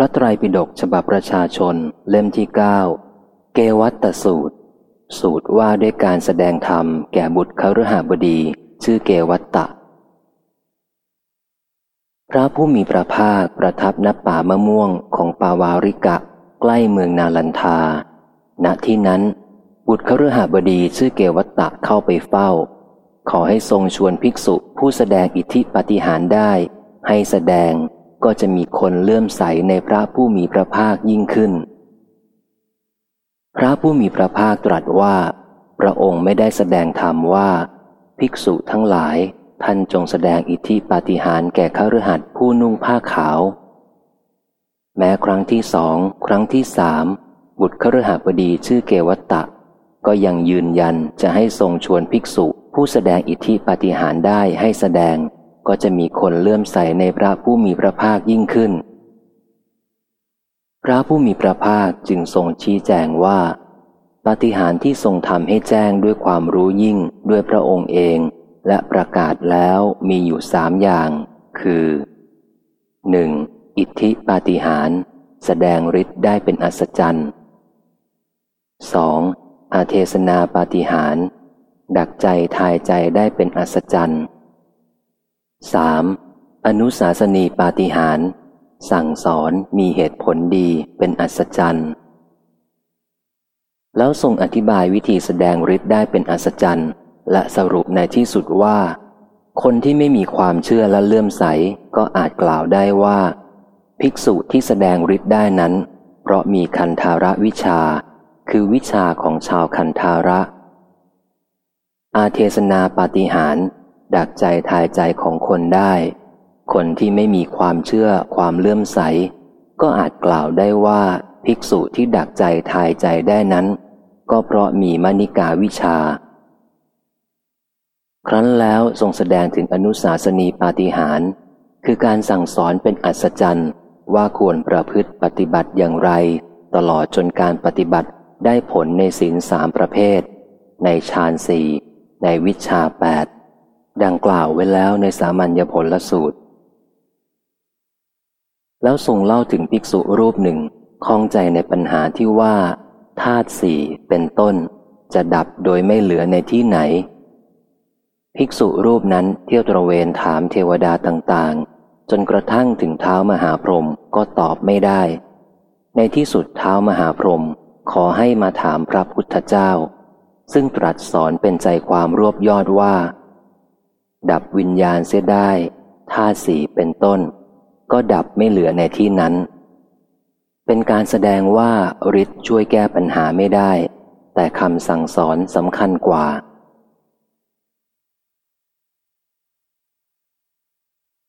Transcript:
ระไตรปิฎกฉบับประชาชนเล่มที่เก้าเกวัตตสูตร สูตรว่าด้วยการแสดงธรรมแก่บุตรคฤหบดี ชื่อเกวัตตะ พระผู้มีพระภาคประทับณป่ามะม่วงของปาวาริกะ ใกล้เมืองนาลันทา ณที่นั้น บุตรคฤหบดีชื่อเกวัตตะเข้าไปเฝ้า ขอให้ทรงชวนภิกษุผู้แสดงอิทธิปฏิหารได้ ให้แสดง ก็จะมีคนเลื่อมใสในพระผู้มีพระภาคยิ่งขึ้น พระผู้มีพระภาคตรัสว่า พระองค์ไม่ได้แสดงธรรมว่า ภิกษุทั้งหลายท่านจงแสดงอิทธิปาฏิหาริย์แก่ข้ารือหัดผู้นุ่งผ้าขาว แม้ครั้งที่สองครั้งที่สามบุตรคฤหบดีชื่อเกวัตตะ ก็ยังยืนยันจะให้ทรงชวนภิกษุผู้แสดงอิทธิปาฏิหาริย์ได้ให้แสดง ก็จะมีคนเลื่อมใสในพระผู้มีพระภาคยิ่งขึ้น พระผู้มีพระภาคจึงทรงชี้แจงว่าปาฏิหาริย์ที่ทรงทำให้แจ้งด้วยความรู้ยิ่งด้วยพระองค์เอง และประกาศแล้วมีอยู่สามอย่าง คือ 1. อิทธิปาฏิหาริย์แสดงฤทธิ์ได้เป็นอัศจรรย์ 2. อาเทศนาปาฏิหาริย์ดักใจทายใจได้เป็นอัศจรรย์ 3. อนุสาสนีปาฏิหารสั่งสอนมีเหตุผลดีเป็นอัศจรรย์ แล้วทรงอธิบายวิธีแสดงฤทธิ์ได้เป็นอัศจรรย์ และสรุปในที่สุดว่า คนที่ไม่มีความเชื่อและเลื่อมใสก็อาจกล่าวได้ว่า ภิกษุที่แสดงฤทธิ์ได้นั้น เพราะมีคันธาระวิชา คือวิชาของชาวคันธาระ อาเทศนาปาฏิหาร ดักใจทายใจของคนได้ คนที่ไม่มีความเชื่อความเลื่อมใส ก็อาจกล่าวได้ว่าภิกษุที่ดักใจทายใจได้นั้น ก็เพราะมีมณิกาวิชา ครั้นแล้วทรงแสดงถึงอนุสาสนีปาฏิหาร คือการสั่งสอนเป็นอัศจรรย์ว่าควรประพฤติปฏิบัติอย่างไร ตลอดจนการปฏิบัติได้ผลในศีลสามประเภท ในฌานสี่ในวิชาแปด ดังกล่าวไว้แล้วในสามัญญผลละสูตร แล้วทรงเล่าถึงภิกษุรูปหนึ่งคล้องใจในปัญหาที่ว่าธาตุสี่เป็นต้น จะดับโดยไม่เหลือในที่ไหน ภิกษุรูปนั้นเที่ยวตระเวนถามเทวดาต่างๆ จนกระทั่งถึงเท้ามหาพรหมก็ตอบไม่ได้ ในที่สุดเท้ามหาพรหมขอให้มาถามพระพุทธเจ้า ซึ่งตรัสสอนเป็นใจความรวบยอดว่า ดับวิญญาณเสียได้ธาตุสีเป็นต้น ก็ดับไม่เหลือในที่นั้น เป็นการแสดงว่าฤทธิ์ช่วยแก้ปัญหาไม่ได้ แต่คำสั่งสอนสำคัญกว่า